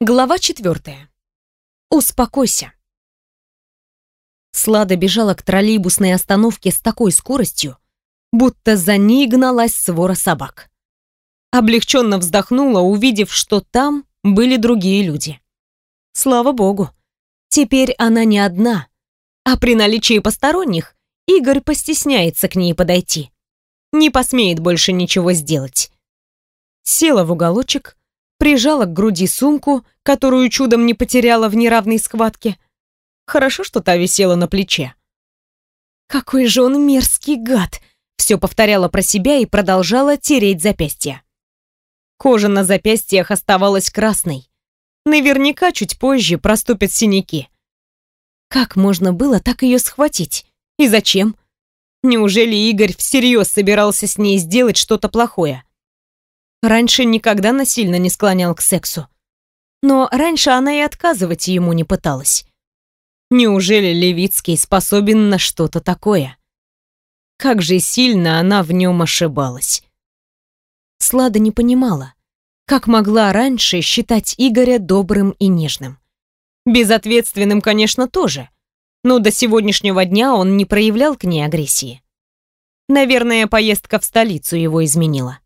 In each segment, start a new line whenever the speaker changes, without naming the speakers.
Глава четвертая. Успокойся. Слада бежала к троллейбусной остановке с такой скоростью, будто за ней гналась свора собак. Облегченно вздохнула, увидев, что там были другие люди. Слава богу, теперь она не одна, а при наличии посторонних Игорь постесняется к ней подойти. Не посмеет больше ничего сделать. Села в уголочек, прижала к груди сумку, которую чудом не потеряла в неравной схватке. Хорошо, что та висела на плече. «Какой же он мерзкий гад!» Все повторяла про себя и продолжала тереть запястья. Кожа на запястьях оставалась красной. Наверняка чуть позже проступят синяки. Как можно было так ее схватить? И зачем? Неужели Игорь всерьез собирался с ней сделать что-то плохое? Раньше никогда насильно не склонял к сексу. Но раньше она и отказывать ему не пыталась. Неужели Левицкий способен на что-то такое? Как же сильно она в нем ошибалась. Слада не понимала, как могла раньше считать Игоря добрым и нежным. Безответственным, конечно, тоже, но до сегодняшнего дня он не проявлял к ней агрессии. Наверное, поездка в столицу его изменила.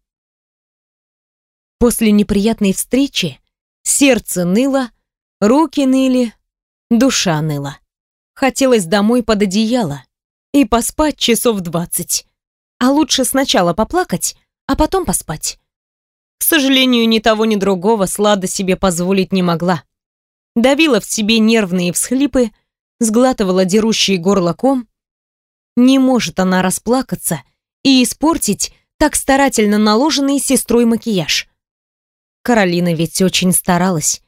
После неприятной встречи сердце ныло, руки ныли, душа ныла. Хотелось домой под одеяло и поспать часов двадцать. А лучше сначала поплакать, а потом поспать. К сожалению, ни того, ни другого Слада себе позволить не могла. Давила в себе нервные всхлипы, сглатывала дерущий горло ком. Не может она расплакаться и испортить так старательно наложенный сестрой макияж. Каролина ведь очень старалась.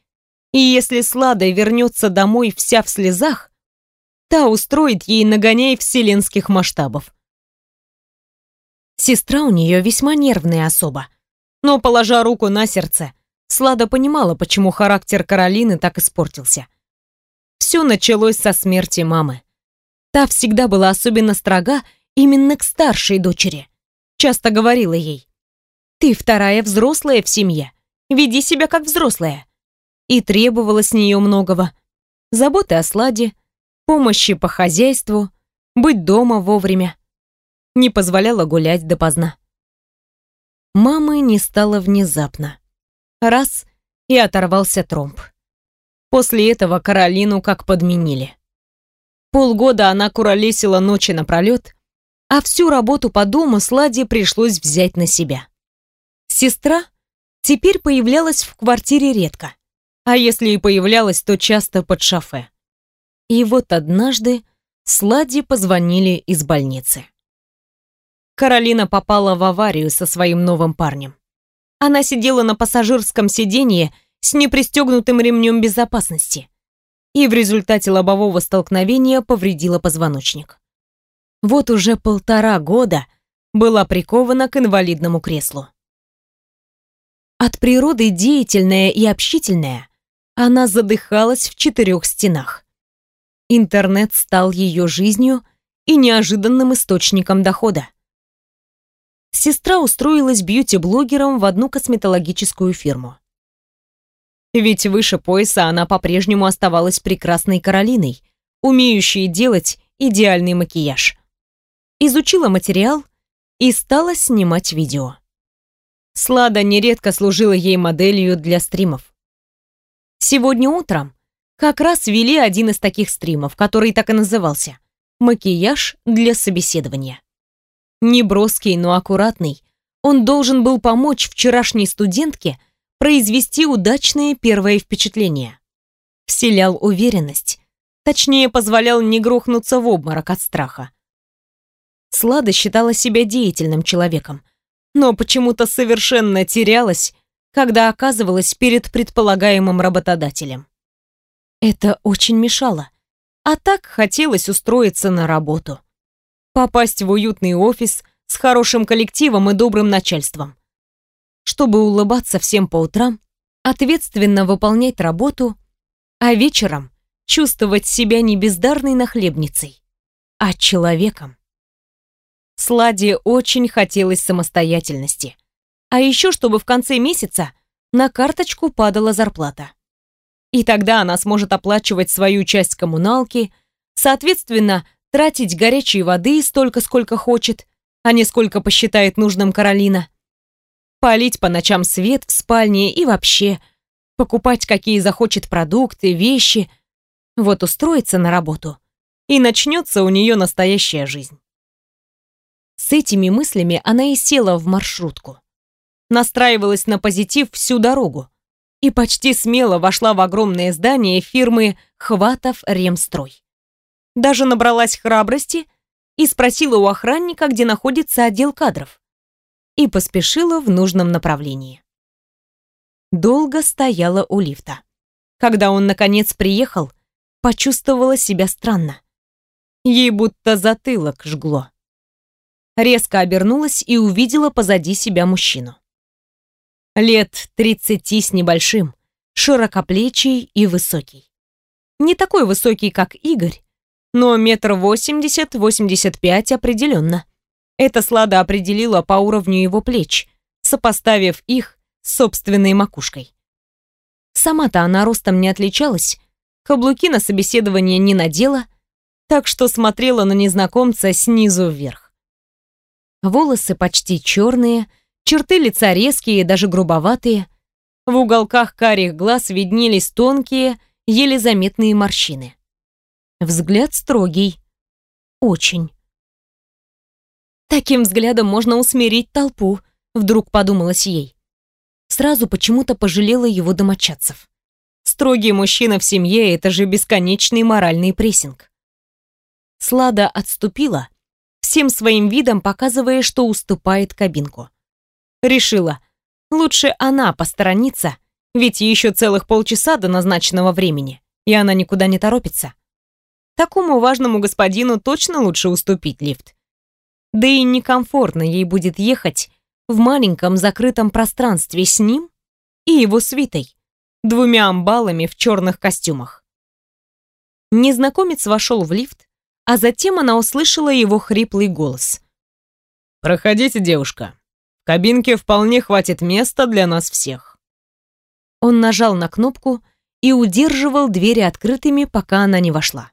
И если Слада вернется домой вся в слезах, та устроит ей нагоняй вселенских масштабов. Сестра у нее весьма нервная особа. Но, положа руку на сердце, Слада понимала, почему характер Каролины так испортился. Все началось со смерти мамы. Та всегда была особенно строга именно к старшей дочери. Часто говорила ей, «Ты вторая взрослая в семье. Веди себя как взрослая. И требовала с нее многого. Заботы о сладе, помощи по хозяйству, быть дома вовремя. Не позволяла гулять допоздна. Мамы не стало внезапно. Раз — и оторвался тромб. После этого Каролину как подменили. Полгода она куролесила ночи напролет, а всю работу по дому Сладе пришлось взять на себя. Сестра теперь появлялась в квартире редко, а если и появлялась, то часто под шофе. И вот однажды Сладе позвонили из больницы. Каролина попала в аварию со своим новым парнем. Она сидела на пассажирском сиденье с непристегнутым ремнем безопасности и в результате лобового столкновения повредила позвоночник. Вот уже полтора года была прикована к инвалидному креслу. От природы деятельная и общительная, она задыхалась в четырех стенах. Интернет стал ее жизнью и неожиданным источником дохода. Сестра устроилась бьюти-блогером в одну косметологическую фирму. Ведь выше пояса она по-прежнему оставалась прекрасной Каролиной, умеющей делать идеальный макияж. Изучила материал и стала снимать видео. Слада нередко служила ей моделью для стримов. Сегодня утром как раз вели один из таких стримов, который так и назывался «Макияж для собеседования». Не броский, но аккуратный, он должен был помочь вчерашней студентке произвести удачное первое впечатление. Вселял уверенность, точнее позволял не грохнуться в обморок от страха. Слада считала себя деятельным человеком – но почему-то совершенно терялась, когда оказывалась перед предполагаемым работодателем. Это очень мешало. А так хотелось устроиться на работу. Попасть в уютный офис с хорошим коллективом и добрым начальством. Чтобы улыбаться всем по утрам, ответственно выполнять работу, а вечером чувствовать себя не бездарной нахлебницей, а человеком. Сладе очень хотелось самостоятельности. А еще, чтобы в конце месяца на карточку падала зарплата. И тогда она сможет оплачивать свою часть коммуналки, соответственно, тратить горячей воды столько, сколько хочет, а не сколько посчитает нужным Каролина. Полить по ночам свет в спальне и вообще покупать какие захочет продукты, вещи. Вот устроится на работу, и начнется у нее настоящая жизнь. С этими мыслями она и села в маршрутку. Настраивалась на позитив всю дорогу и почти смело вошла в огромное здание фирмы «Хватов Ремстрой». Даже набралась храбрости и спросила у охранника, где находится отдел кадров, и поспешила в нужном направлении. Долго стояла у лифта. Когда он, наконец, приехал, почувствовала себя странно. Ей будто затылок жгло. Резко обернулась и увидела позади себя мужчину. Лет тридцати с небольшим, широкоплечий и высокий. Не такой высокий, как Игорь, но метр восемьдесят-восемьдесят пять определенно. Это Слада определила по уровню его плеч, сопоставив их с собственной макушкой. Сама-то она ростом не отличалась, каблуки на собеседование не надела, так что смотрела на незнакомца снизу вверх. Волосы почти черные, черты лица резкие, даже грубоватые. В уголках карих глаз виднелись тонкие, еле заметные морщины. Взгляд строгий. Очень. Таким взглядом можно усмирить толпу, вдруг подумалось ей. Сразу почему-то пожалела его домочадцев. Строгий мужчина в семье — это же бесконечный моральный прессинг. Слада отступила, всем своим видом показывая, что уступает кабинку. Решила, лучше она посторонится, ведь еще целых полчаса до назначенного времени, и она никуда не торопится. Такому важному господину точно лучше уступить лифт. Да и некомфортно ей будет ехать в маленьком закрытом пространстве с ним и его свитой, двумя амбалами в черных костюмах. Незнакомец вошел в лифт, а затем она услышала его хриплый голос.
«Проходите, девушка. В кабинке вполне хватит места для нас всех».
Он нажал на кнопку и удерживал двери открытыми, пока она не вошла.